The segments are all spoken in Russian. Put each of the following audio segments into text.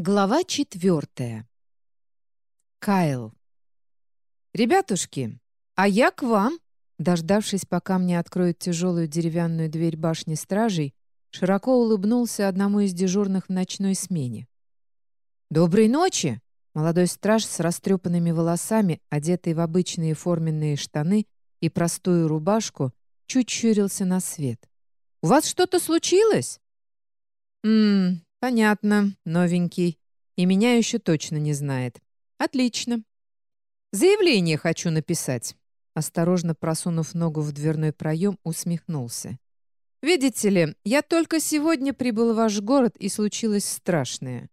Глава четвертая. Кайл. «Ребятушки, а я к вам!» Дождавшись, пока мне откроют тяжелую деревянную дверь башни стражей, широко улыбнулся одному из дежурных в ночной смене. «Доброй ночи!» Молодой страж с растрепанными волосами, одетый в обычные форменные штаны и простую рубашку, чуть щурился на свет. «У вас что-то случилось?» «Ммм, «Понятно, новенький. И меня еще точно не знает. Отлично. Заявление хочу написать». Осторожно просунув ногу в дверной проем, усмехнулся. «Видите ли, я только сегодня прибыл в ваш город, и случилось страшное».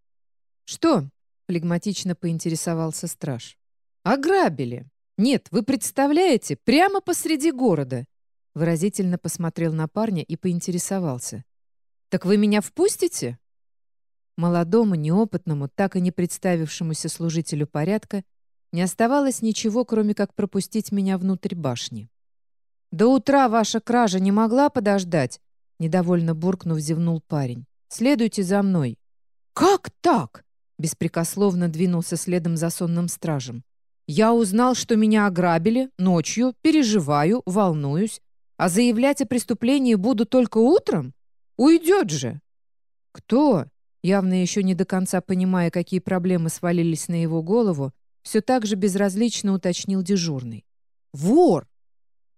«Что?» — флегматично поинтересовался страж. «Ограбили. Нет, вы представляете, прямо посреди города». Выразительно посмотрел на парня и поинтересовался. «Так вы меня впустите?» Молодому, неопытному, так и не представившемуся служителю порядка не оставалось ничего, кроме как пропустить меня внутрь башни. «До утра ваша кража не могла подождать?» Недовольно буркнув, зевнул парень. «Следуйте за мной». «Как так?» Беспрекословно двинулся следом за сонным стражем. «Я узнал, что меня ограбили ночью, переживаю, волнуюсь, а заявлять о преступлении буду только утром? Уйдет же!» «Кто?» Явно еще не до конца понимая, какие проблемы свалились на его голову, все так же безразлично уточнил дежурный. «Вор!»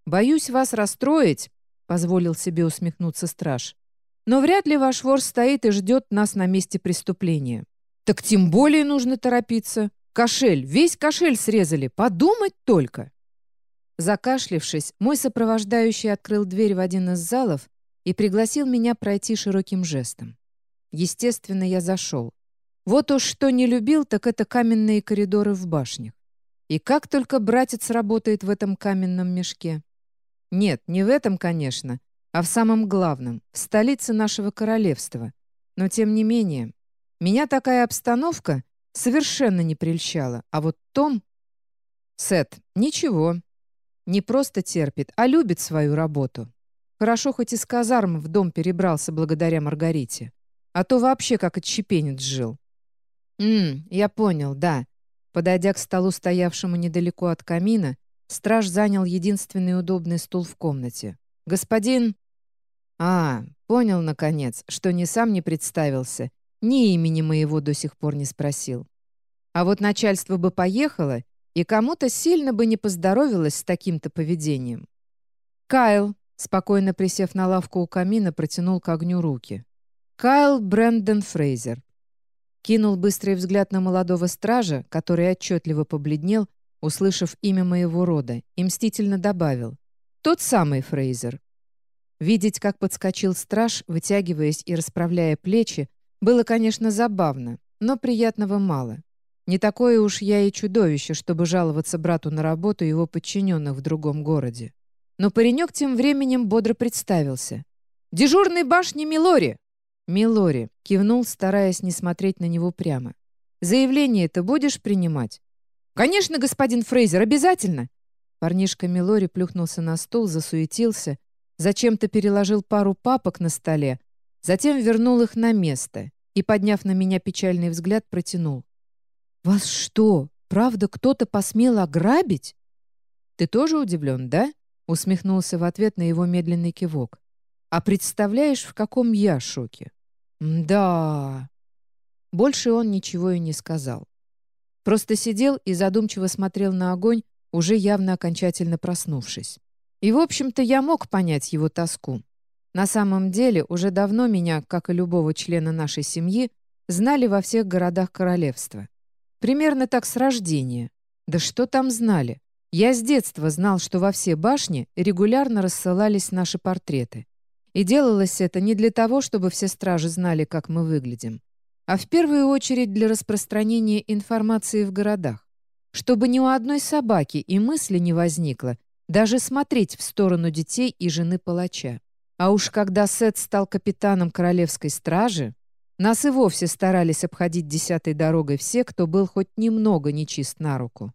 «Боюсь вас расстроить», — позволил себе усмехнуться страж. «Но вряд ли ваш вор стоит и ждет нас на месте преступления. Так тем более нужно торопиться. Кошель, весь кошель срезали, подумать только!» Закашлившись, мой сопровождающий открыл дверь в один из залов и пригласил меня пройти широким жестом. Естественно, я зашел. Вот уж что не любил, так это каменные коридоры в башнях. И как только братец работает в этом каменном мешке. Нет, не в этом, конечно, а в самом главном, в столице нашего королевства. Но тем не менее, меня такая обстановка совершенно не прельщала. А вот Том... Сет, ничего. Не просто терпит, а любит свою работу. Хорошо, хоть из казарм в дом перебрался благодаря Маргарите. А то вообще как отщепенец жил. «Ммм, я понял, да». Подойдя к столу, стоявшему недалеко от камина, страж занял единственный удобный стул в комнате. «Господин...» «А, понял, наконец, что ни сам не представился, ни имени моего до сих пор не спросил. А вот начальство бы поехало, и кому-то сильно бы не поздоровилось с таким-то поведением». Кайл, спокойно присев на лавку у камина, протянул к огню руки. Кайл Брэндон Фрейзер. Кинул быстрый взгляд на молодого стража, который отчетливо побледнел, услышав имя моего рода, и мстительно добавил. «Тот самый Фрейзер». Видеть, как подскочил страж, вытягиваясь и расправляя плечи, было, конечно, забавно, но приятного мало. Не такое уж я и чудовище, чтобы жаловаться брату на работу его подчиненных в другом городе. Но паренек тем временем бодро представился. «Дежурный башни Милори!» «Милори», — кивнул, стараясь не смотреть на него прямо. «Заявление это будешь принимать?» «Конечно, господин Фрейзер, обязательно!» Парнишка Милори плюхнулся на стул, засуетился, зачем-то переложил пару папок на столе, затем вернул их на место и, подняв на меня печальный взгляд, протянул. «Вас что, правда кто-то посмел ограбить?» «Ты тоже удивлен, да?» усмехнулся в ответ на его медленный кивок. «А представляешь, в каком я шоке?» «Да...» Больше он ничего и не сказал. Просто сидел и задумчиво смотрел на огонь, уже явно окончательно проснувшись. И, в общем-то, я мог понять его тоску. На самом деле, уже давно меня, как и любого члена нашей семьи, знали во всех городах королевства. Примерно так с рождения. Да что там знали? Я с детства знал, что во все башни регулярно рассылались наши портреты. И делалось это не для того, чтобы все стражи знали, как мы выглядим, а в первую очередь для распространения информации в городах. Чтобы ни у одной собаки и мысли не возникло даже смотреть в сторону детей и жены палача. А уж когда Сет стал капитаном королевской стражи, нас и вовсе старались обходить десятой дорогой все, кто был хоть немного нечист на руку.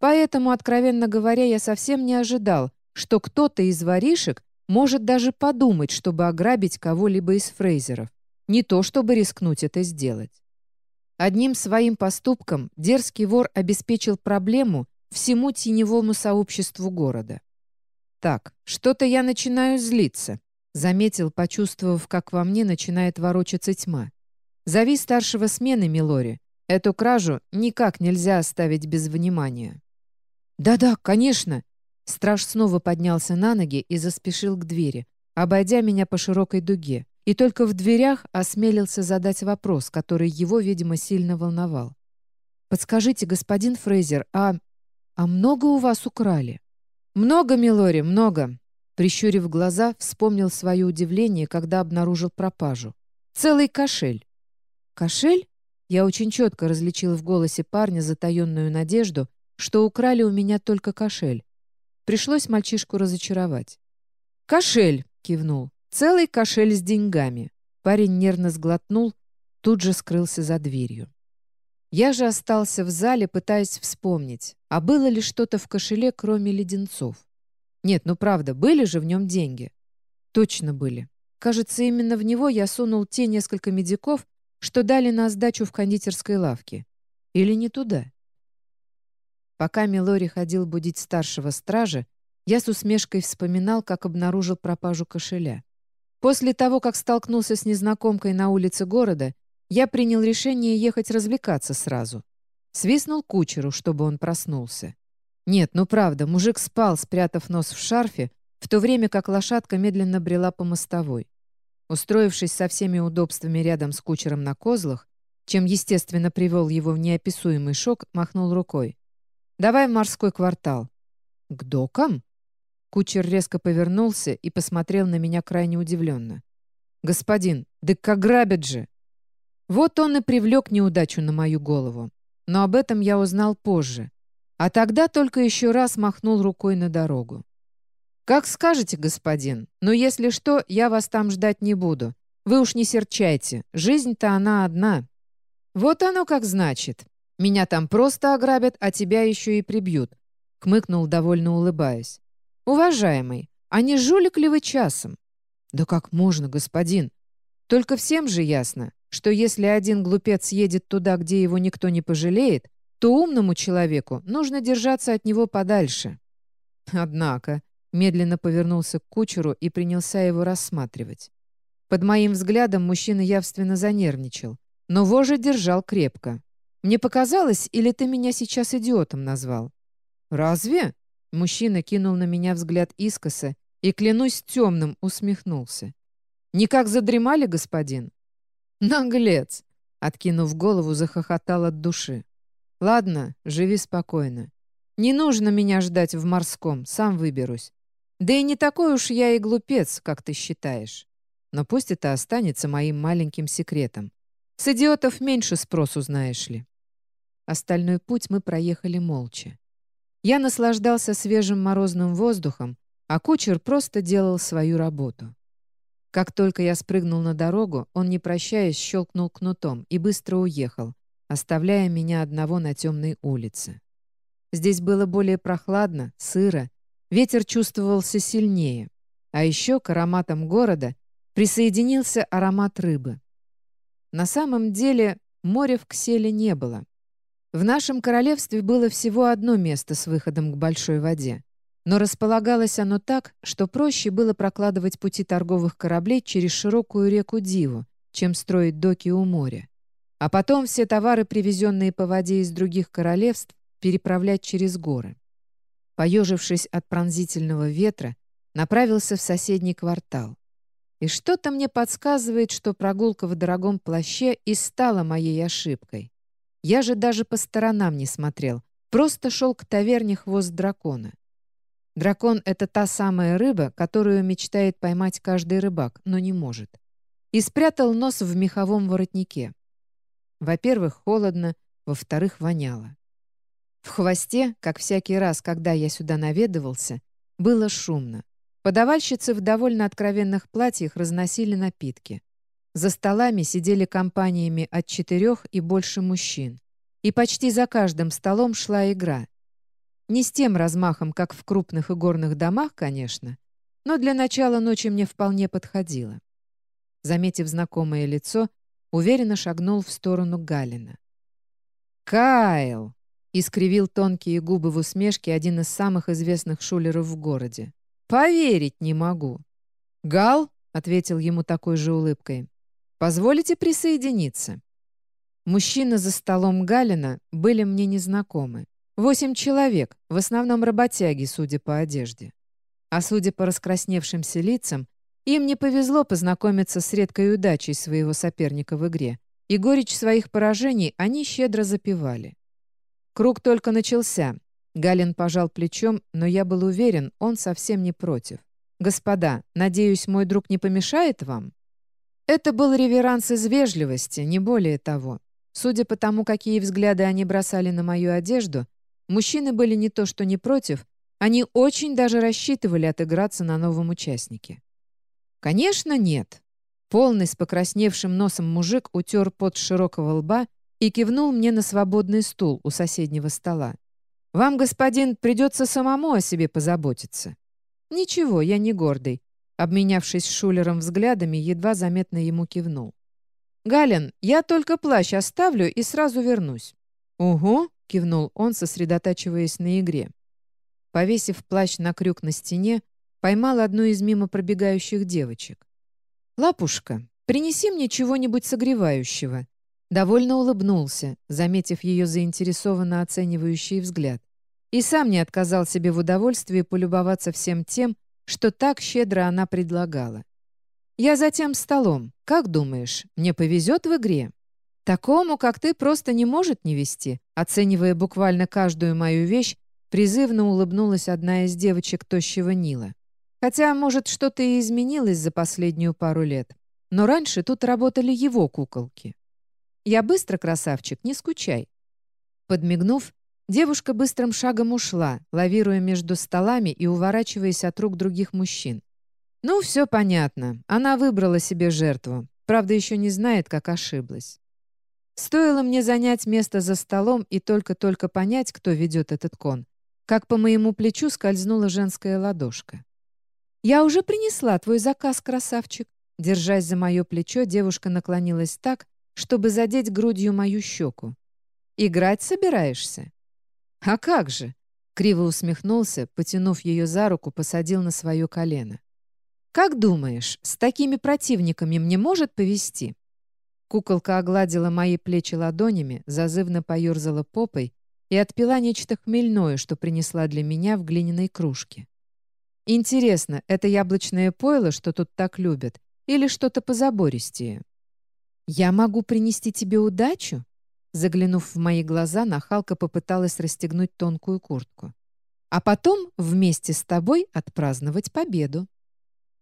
Поэтому, откровенно говоря, я совсем не ожидал, что кто-то из воришек может даже подумать, чтобы ограбить кого-либо из фрейзеров. Не то, чтобы рискнуть это сделать. Одним своим поступком дерзкий вор обеспечил проблему всему теневому сообществу города. «Так, что-то я начинаю злиться», — заметил, почувствовав, как во мне начинает ворочаться тьма. «Зови старшего смены, Милори. Эту кражу никак нельзя оставить без внимания». «Да-да, конечно!» Страж снова поднялся на ноги и заспешил к двери, обойдя меня по широкой дуге, и только в дверях осмелился задать вопрос, который его, видимо, сильно волновал. «Подскажите, господин Фрейзер, а... а много у вас украли?» «Много, Милори, много!» Прищурив глаза, вспомнил свое удивление, когда обнаружил пропажу. «Целый кошель!» «Кошель?» Я очень четко различил в голосе парня затаенную надежду, что украли у меня только кошель. Пришлось мальчишку разочаровать. «Кошель!» — кивнул. «Целый кошель с деньгами». Парень нервно сглотнул, тут же скрылся за дверью. Я же остался в зале, пытаясь вспомнить, а было ли что-то в кошеле, кроме леденцов. Нет, ну правда, были же в нем деньги. Точно были. Кажется, именно в него я сунул те несколько медиков, что дали на сдачу в кондитерской лавке. Или не туда? Пока Милори ходил будить старшего стража, я с усмешкой вспоминал, как обнаружил пропажу кошеля. После того, как столкнулся с незнакомкой на улице города, я принял решение ехать развлекаться сразу. Свистнул кучеру, чтобы он проснулся. Нет, ну правда, мужик спал, спрятав нос в шарфе, в то время как лошадка медленно брела по мостовой. Устроившись со всеми удобствами рядом с кучером на козлах, чем, естественно, привел его в неописуемый шок, махнул рукой. Давай в морской квартал». «К докам?» Кучер резко повернулся и посмотрел на меня крайне удивленно. «Господин, да как грабят же!» Вот он и привлек неудачу на мою голову. Но об этом я узнал позже. А тогда только еще раз махнул рукой на дорогу. «Как скажете, господин, но если что, я вас там ждать не буду. Вы уж не серчайте, жизнь-то она одна». «Вот оно как значит. Меня там просто ограбят, а тебя еще и прибьют», — хмыкнул, довольно улыбаясь. «Уважаемый, а не жулик ли вы часом?» «Да как можно, господин? Только всем же ясно, что если один глупец едет туда, где его никто не пожалеет, то умному человеку нужно держаться от него подальше». Однако медленно повернулся к кучеру и принялся его рассматривать. Под моим взглядом мужчина явственно занервничал, но вожжи держал крепко. Мне показалось, или ты меня сейчас идиотом назвал?» «Разве?» Мужчина кинул на меня взгляд искоса и, клянусь темным, усмехнулся. «Никак задремали, господин?» «Наглец!» Откинув голову, захохотал от души. «Ладно, живи спокойно. Не нужно меня ждать в морском, сам выберусь. Да и не такой уж я и глупец, как ты считаешь. Но пусть это останется моим маленьким секретом. С идиотов меньше спросу, знаешь ли». Остальной путь мы проехали молча. Я наслаждался свежим морозным воздухом, а кучер просто делал свою работу. Как только я спрыгнул на дорогу, он, не прощаясь, щелкнул кнутом и быстро уехал, оставляя меня одного на темной улице. Здесь было более прохладно, сыро, ветер чувствовался сильнее, а еще к ароматам города присоединился аромат рыбы. На самом деле моря в Кселе не было. В нашем королевстве было всего одно место с выходом к большой воде. Но располагалось оно так, что проще было прокладывать пути торговых кораблей через широкую реку Диву, чем строить доки у моря. А потом все товары, привезенные по воде из других королевств, переправлять через горы. Поежившись от пронзительного ветра, направился в соседний квартал. И что-то мне подсказывает, что прогулка в дорогом плаще и стала моей ошибкой. Я же даже по сторонам не смотрел, просто шел к таверне хвост дракона. Дракон — это та самая рыба, которую мечтает поймать каждый рыбак, но не может. И спрятал нос в меховом воротнике. Во-первых, холодно, во-вторых, воняло. В хвосте, как всякий раз, когда я сюда наведывался, было шумно. Подавальщицы в довольно откровенных платьях разносили напитки. За столами сидели компаниями от четырех и больше мужчин. И почти за каждым столом шла игра. Не с тем размахом, как в крупных и горных домах, конечно, но для начала ночи мне вполне подходило. Заметив знакомое лицо, уверенно шагнул в сторону Галина. «Кайл!» — искривил тонкие губы в усмешке один из самых известных шулеров в городе. «Поверить не могу». «Гал?» — ответил ему такой же улыбкой. «Позволите присоединиться?» Мужчины за столом Галина были мне незнакомы. Восемь человек, в основном работяги, судя по одежде. А судя по раскрасневшимся лицам, им не повезло познакомиться с редкой удачей своего соперника в игре, и горечь своих поражений они щедро запивали. Круг только начался. Галин пожал плечом, но я был уверен, он совсем не против. «Господа, надеюсь, мой друг не помешает вам?» Это был реверанс из вежливости, не более того. Судя по тому, какие взгляды они бросали на мою одежду, мужчины были не то что не против, они очень даже рассчитывали отыграться на новом участнике. Конечно, нет. Полный с покрасневшим носом мужик утер под широкого лба и кивнул мне на свободный стул у соседнего стола. «Вам, господин, придется самому о себе позаботиться». «Ничего, я не гордый», обменявшись с Шулером взглядами, едва заметно ему кивнул. «Галин, я только плащ оставлю и сразу вернусь». «Угу», — кивнул он, сосредотачиваясь на игре. Повесив плащ на крюк на стене, поймал одну из мимо пробегающих девочек. «Лапушка, принеси мне чего-нибудь согревающего». Довольно улыбнулся, заметив ее заинтересованно оценивающий взгляд. И сам не отказал себе в удовольствии полюбоваться всем тем, что так щедро она предлагала. «Я за тем столом. Как думаешь, мне повезет в игре?» «Такому, как ты, просто не может не вести», оценивая буквально каждую мою вещь, призывно улыбнулась одна из девочек тощего Нила. Хотя, может, что-то и изменилось за последнюю пару лет. Но раньше тут работали его куколки. «Я быстро, красавчик, не скучай». Подмигнув, девушка быстрым шагом ушла, лавируя между столами и уворачиваясь от рук других мужчин. Ну, все понятно. Она выбрала себе жертву. Правда, еще не знает, как ошиблась. Стоило мне занять место за столом и только-только понять, кто ведет этот кон, как по моему плечу скользнула женская ладошка. «Я уже принесла твой заказ, красавчик». Держась за мое плечо, девушка наклонилась так, чтобы задеть грудью мою щеку. «Играть собираешься?» «А как же?» Криво усмехнулся, потянув ее за руку, посадил на свое колено. «Как думаешь, с такими противниками мне может повести?» Куколка огладила мои плечи ладонями, зазывно поерзала попой и отпила нечто хмельное, что принесла для меня в глиняной кружке. «Интересно, это яблочное пойло, что тут так любят, или что-то позабористее?» «Я могу принести тебе удачу?» Заглянув в мои глаза, нахалка попыталась расстегнуть тонкую куртку. «А потом вместе с тобой отпраздновать победу».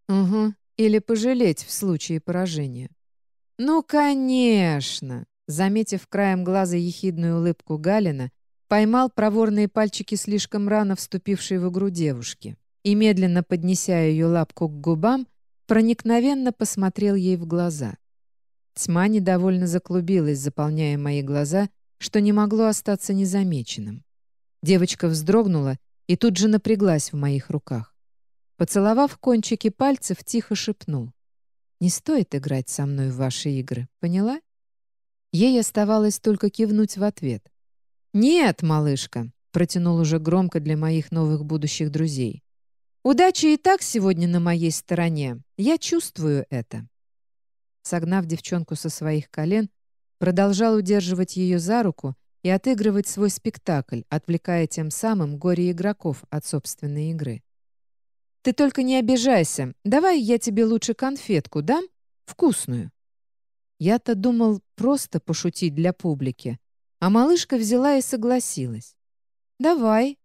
Угу. Или пожалеть в случае поражения. Ну, конечно! Заметив краем глаза ехидную улыбку Галина, поймал проворные пальчики слишком рано вступившей в игру девушки и, медленно поднеся ее лапку к губам, проникновенно посмотрел ей в глаза. Тьма недовольно заклубилась, заполняя мои глаза, что не могло остаться незамеченным. Девочка вздрогнула и тут же напряглась в моих руках. Поцеловав кончики пальцев, тихо шепнул. «Не стоит играть со мной в ваши игры, поняла?» Ей оставалось только кивнуть в ответ. «Нет, малышка», — протянул уже громко для моих новых будущих друзей. «Удача и так сегодня на моей стороне. Я чувствую это». Согнав девчонку со своих колен, продолжал удерживать ее за руку и отыгрывать свой спектакль, отвлекая тем самым горе игроков от собственной игры. Ты только не обижайся. Давай я тебе лучше конфетку дам? Вкусную». Я-то думал просто пошутить для публики, а малышка взяла и согласилась. «Давай».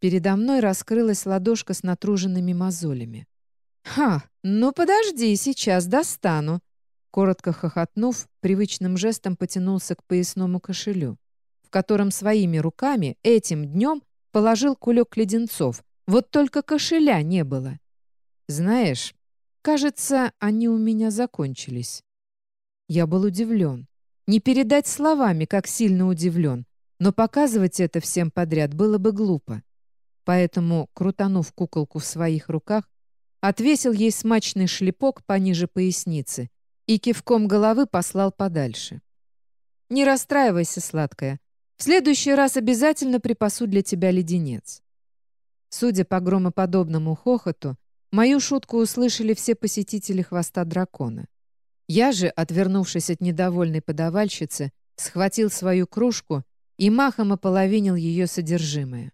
Передо мной раскрылась ладошка с натруженными мозолями. «Ха, ну подожди, сейчас достану». Коротко хохотнув, привычным жестом потянулся к поясному кошелю, в котором своими руками этим днем положил кулек леденцов, вот только кошеля не было. Знаешь, кажется, они у меня закончились. Я был удивлен. Не передать словами, как сильно удивлен, но показывать это всем подряд было бы глупо. Поэтому, крутанув куколку в своих руках, отвесил ей смачный шлепок пониже поясницы и кивком головы послал подальше. «Не расстраивайся, сладкая. В следующий раз обязательно припасу для тебя леденец». Судя по громоподобному хохоту, мою шутку услышали все посетители хвоста дракона. Я же, отвернувшись от недовольной подавальщицы, схватил свою кружку и махом ополовинил ее содержимое.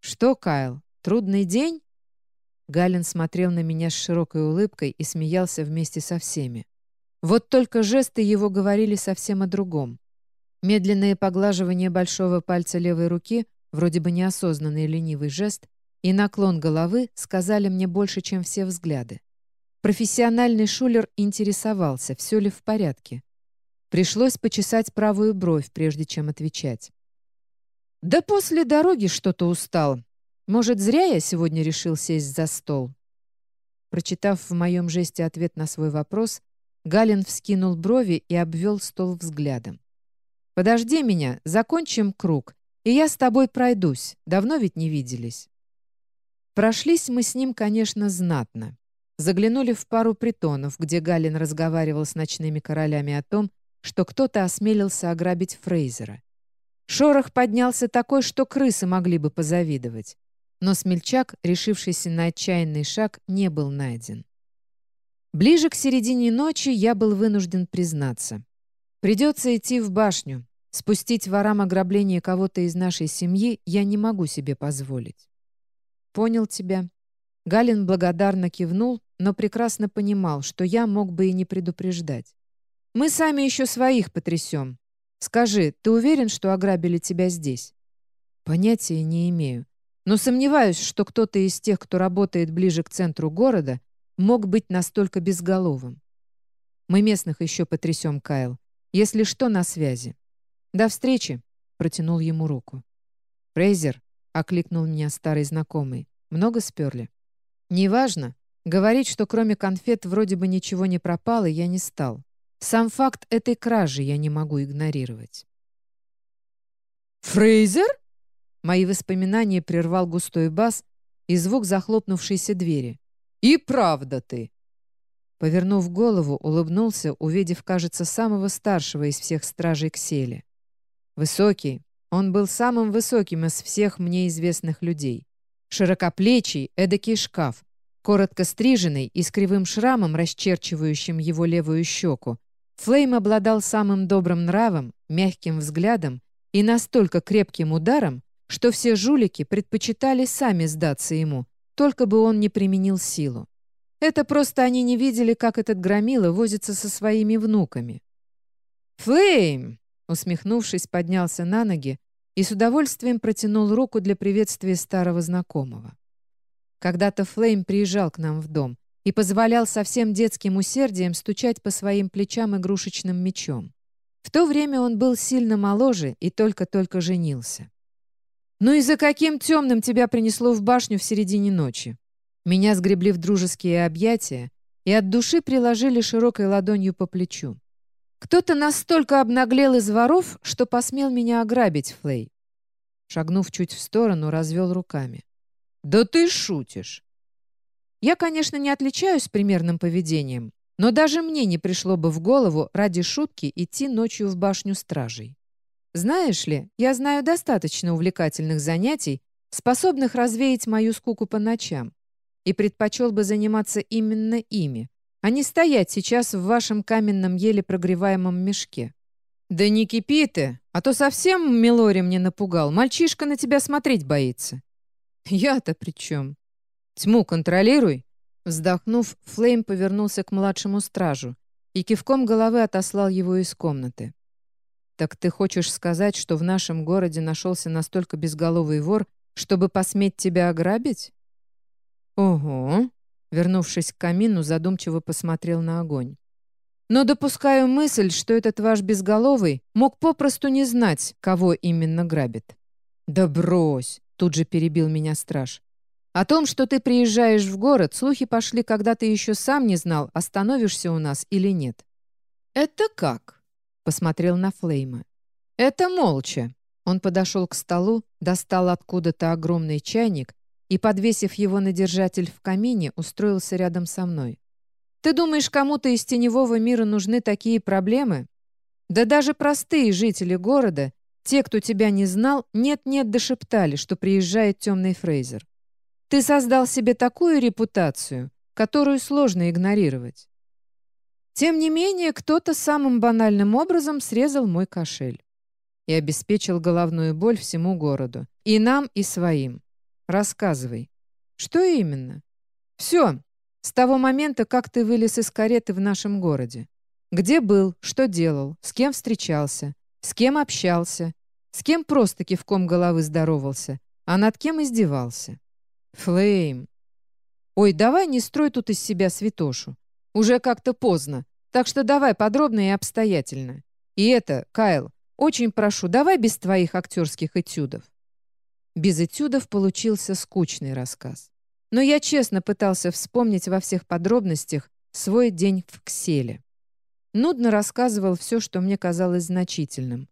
«Что, Кайл, трудный день?» Галин смотрел на меня с широкой улыбкой и смеялся вместе со всеми. Вот только жесты его говорили совсем о другом. Медленное поглаживание большого пальца левой руки, вроде бы неосознанный ленивый жест, и наклон головы сказали мне больше, чем все взгляды. Профессиональный шулер интересовался, все ли в порядке. Пришлось почесать правую бровь, прежде чем отвечать. «Да после дороги что-то устал. Может, зря я сегодня решил сесть за стол?» Прочитав в моем жесте ответ на свой вопрос, Галин вскинул брови и обвел стол взглядом. «Подожди меня, закончим круг, и я с тобой пройдусь. Давно ведь не виделись». Прошлись мы с ним, конечно, знатно. Заглянули в пару притонов, где Галин разговаривал с ночными королями о том, что кто-то осмелился ограбить Фрейзера. Шорох поднялся такой, что крысы могли бы позавидовать. Но смельчак, решившийся на отчаянный шаг, не был найден. Ближе к середине ночи я был вынужден признаться. Придется идти в башню. Спустить ворам ограбление кого-то из нашей семьи я не могу себе позволить. Понял тебя. Галин благодарно кивнул, но прекрасно понимал, что я мог бы и не предупреждать. Мы сами еще своих потрясем. Скажи, ты уверен, что ограбили тебя здесь? Понятия не имею но сомневаюсь, что кто-то из тех, кто работает ближе к центру города, мог быть настолько безголовым. Мы местных еще потрясем, Кайл. Если что, на связи. До встречи, протянул ему руку. Фрейзер, окликнул меня старый знакомый. Много сперли? Неважно. Говорить, что кроме конфет вроде бы ничего не пропало, я не стал. Сам факт этой кражи я не могу игнорировать. «Фрейзер?» Мои воспоминания прервал густой бас и звук захлопнувшейся двери. «И правда ты!» Повернув голову, улыбнулся, увидев, кажется, самого старшего из всех стражей Ксели. Высокий. Он был самым высоким из всех мне известных людей. Широкоплечий, эдакий шкаф, коротко стриженный и с кривым шрамом, расчерчивающим его левую щеку. Флейм обладал самым добрым нравом, мягким взглядом и настолько крепким ударом, что все жулики предпочитали сами сдаться ему, только бы он не применил силу. Это просто они не видели, как этот громила возится со своими внуками. «Флейм!» — усмехнувшись, поднялся на ноги и с удовольствием протянул руку для приветствия старого знакомого. Когда-то Флейм приезжал к нам в дом и позволял со всем детским усердием стучать по своим плечам игрушечным мечом. В то время он был сильно моложе и только-только женился. «Ну и за каким темным тебя принесло в башню в середине ночи?» Меня сгребли в дружеские объятия и от души приложили широкой ладонью по плечу. «Кто-то настолько обнаглел из воров, что посмел меня ограбить, Флей». Шагнув чуть в сторону, развел руками. «Да ты шутишь!» Я, конечно, не отличаюсь примерным поведением, но даже мне не пришло бы в голову ради шутки идти ночью в башню стражей. Знаешь ли, я знаю достаточно увлекательных занятий, способных развеять мою скуку по ночам, и предпочел бы заниматься именно ими, а не стоять сейчас в вашем каменном еле прогреваемом мешке. Да не кипи ты, а то совсем Милори мне напугал. Мальчишка на тебя смотреть боится. Я-то при чем? Тьму контролируй. Вздохнув, Флейм повернулся к младшему стражу и кивком головы отослал его из комнаты. «Так ты хочешь сказать, что в нашем городе нашелся настолько безголовый вор, чтобы посметь тебя ограбить?» «Ого!» Вернувшись к камину, задумчиво посмотрел на огонь. «Но допускаю мысль, что этот ваш безголовый мог попросту не знать, кого именно грабит». «Да брось!» — тут же перебил меня страж. «О том, что ты приезжаешь в город, слухи пошли, когда ты еще сам не знал, остановишься у нас или нет». «Это как?» Посмотрел на Флейма. «Это молча». Он подошел к столу, достал откуда-то огромный чайник и, подвесив его на держатель в камине, устроился рядом со мной. «Ты думаешь, кому-то из теневого мира нужны такие проблемы? Да даже простые жители города, Те, кто тебя не знал, нет-нет дошептали, что приезжает темный Фрейзер. Ты создал себе такую репутацию, которую сложно игнорировать. Тем не менее, кто-то самым банальным образом срезал мой кошель и обеспечил головную боль всему городу. И нам, и своим. Рассказывай. Что именно? Все. С того момента, как ты вылез из кареты в нашем городе. Где был, что делал, с кем встречался, с кем общался, с кем просто кивком головы здоровался, а над кем издевался. Флейм. Ой, давай не строй тут из себя святошу. Уже как-то поздно, так что давай подробно и обстоятельно. И это, Кайл, очень прошу, давай без твоих актерских этюдов. Без этюдов получился скучный рассказ. Но я честно пытался вспомнить во всех подробностях свой день в Кселе. Нудно рассказывал все, что мне казалось значительным.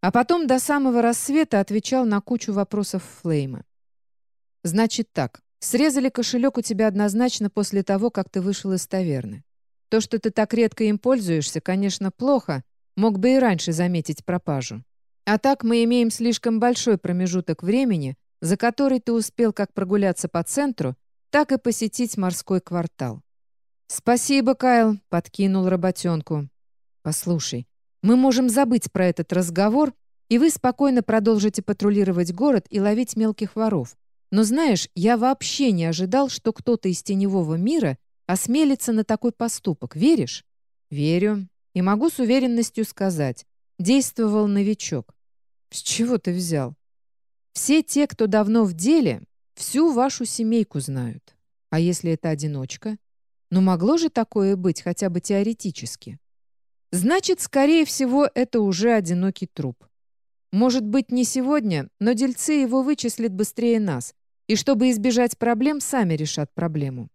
А потом до самого рассвета отвечал на кучу вопросов Флейма. «Значит так, срезали кошелек у тебя однозначно после того, как ты вышел из таверны. То, что ты так редко им пользуешься, конечно, плохо, мог бы и раньше заметить пропажу. А так мы имеем слишком большой промежуток времени, за который ты успел как прогуляться по центру, так и посетить морской квартал. «Спасибо, Кайл», — подкинул работенку. «Послушай, мы можем забыть про этот разговор, и вы спокойно продолжите патрулировать город и ловить мелких воров. Но знаешь, я вообще не ожидал, что кто-то из теневого мира осмелится на такой поступок. Веришь? Верю. И могу с уверенностью сказать, действовал новичок. С чего ты взял? Все те, кто давно в деле, всю вашу семейку знают. А если это одиночка? Но могло же такое быть хотя бы теоретически? Значит, скорее всего, это уже одинокий труп. Может быть, не сегодня, но дельцы его вычислят быстрее нас, и чтобы избежать проблем, сами решат проблему.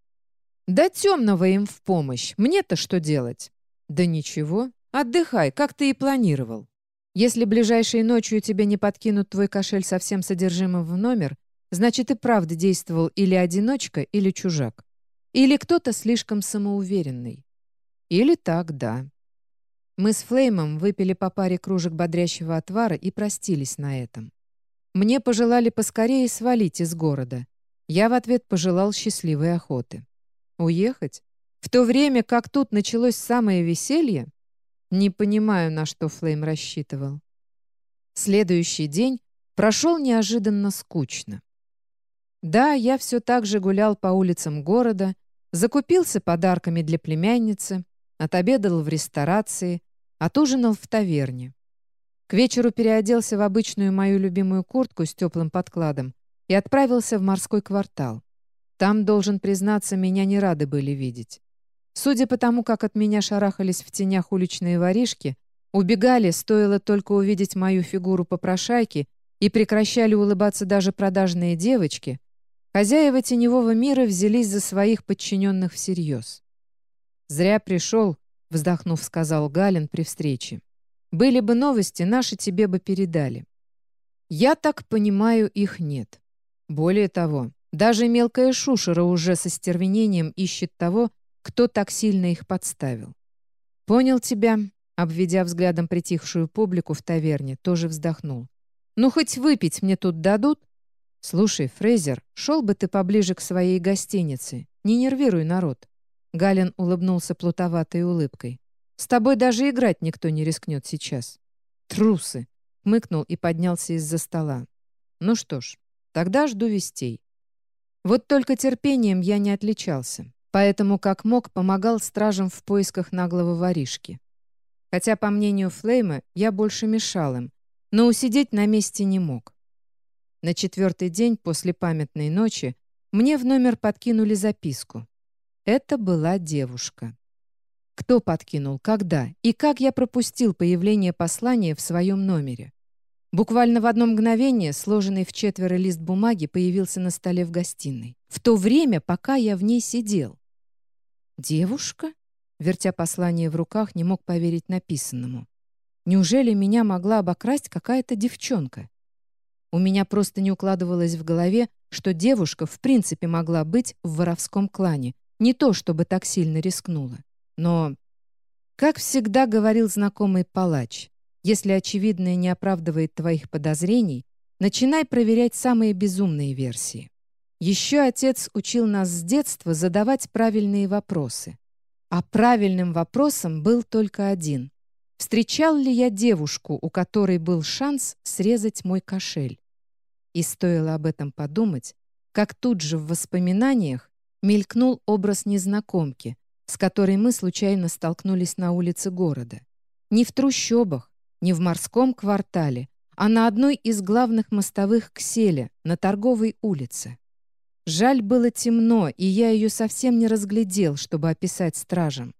Да темного им в помощь. Мне-то что делать? Да ничего. Отдыхай, как ты и планировал. Если ближайшей ночью тебе не подкинут твой кошель со всем содержимым в номер, значит и правда действовал или одиночка, или чужак. Или кто-то слишком самоуверенный. Или так, да. Мы с Флеймом выпили по паре кружек бодрящего отвара и простились на этом. Мне пожелали поскорее свалить из города. Я в ответ пожелал счастливой охоты. Уехать? В то время, как тут началось самое веселье? Не понимаю, на что Флейм рассчитывал. Следующий день прошел неожиданно скучно. Да, я все так же гулял по улицам города, Закупился подарками для племянницы, отобедал в ресторации, отужинал в таверне. К вечеру переоделся в обычную мою любимую куртку с теплым подкладом и отправился в морской квартал. Там, должен признаться, меня не рады были видеть. Судя по тому, как от меня шарахались в тенях уличные воришки, убегали, стоило только увидеть мою фигуру попрошайки, и прекращали улыбаться даже продажные девочки, Хозяева теневого мира взялись за своих подчиненных всерьез. «Зря пришел», — вздохнув, сказал Галин при встрече. «Были бы новости, наши тебе бы передали». «Я так понимаю, их нет. Более того, даже мелкая шушера уже со стервенением ищет того, кто так сильно их подставил. «Понял тебя», — обведя взглядом притихшую публику в таверне, тоже вздохнул. «Ну, хоть выпить мне тут дадут?» «Слушай, Фрейзер, шел бы ты поближе к своей гостинице. Не нервируй народ». Галин улыбнулся плутоватой улыбкой. «С тобой даже играть никто не рискнет сейчас». «Трусы!» — мыкнул и поднялся из-за стола. «Ну что ж, тогда жду вестей». Вот только терпением я не отличался, поэтому как мог помогал стражам в поисках наглого воришки. Хотя, по мнению Флейма, я больше мешал им, но усидеть на месте не мог. На четвертый день после памятной ночи мне в номер подкинули записку. Это была девушка. Кто подкинул, когда и как я пропустил появление послания в своем номере? Буквально в одно мгновение сложенный в четверо лист бумаги появился на столе в гостиной. В то время, пока я в ней сидел. «Девушка?» Вертя послание в руках, не мог поверить написанному. Неужели меня могла обокрасть какая-то девчонка? У меня просто не укладывалось в голове, что девушка в принципе могла быть в воровском клане. Не то, чтобы так сильно рискнула. Но, как всегда говорил знакомый палач, Если очевидное не оправдывает твоих подозрений, начинай проверять самые безумные версии. Еще отец учил нас с детства задавать правильные вопросы. А правильным вопросом был только один. Встречал ли я девушку, у которой был шанс срезать мой кошель? И стоило об этом подумать, как тут же в воспоминаниях мелькнул образ незнакомки, с которой мы случайно столкнулись на улице города. Не в трущобах, не в морском квартале, а на одной из главных мостовых к селе, на торговой улице. Жаль было темно, и я ее совсем не разглядел, чтобы описать стражам.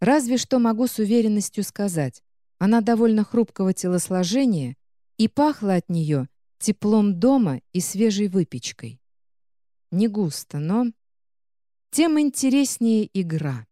Разве что могу с уверенностью сказать, она довольно хрупкого телосложения и пахла от нее теплом дома и свежей выпечкой. Не густо, но... Тем интереснее игра.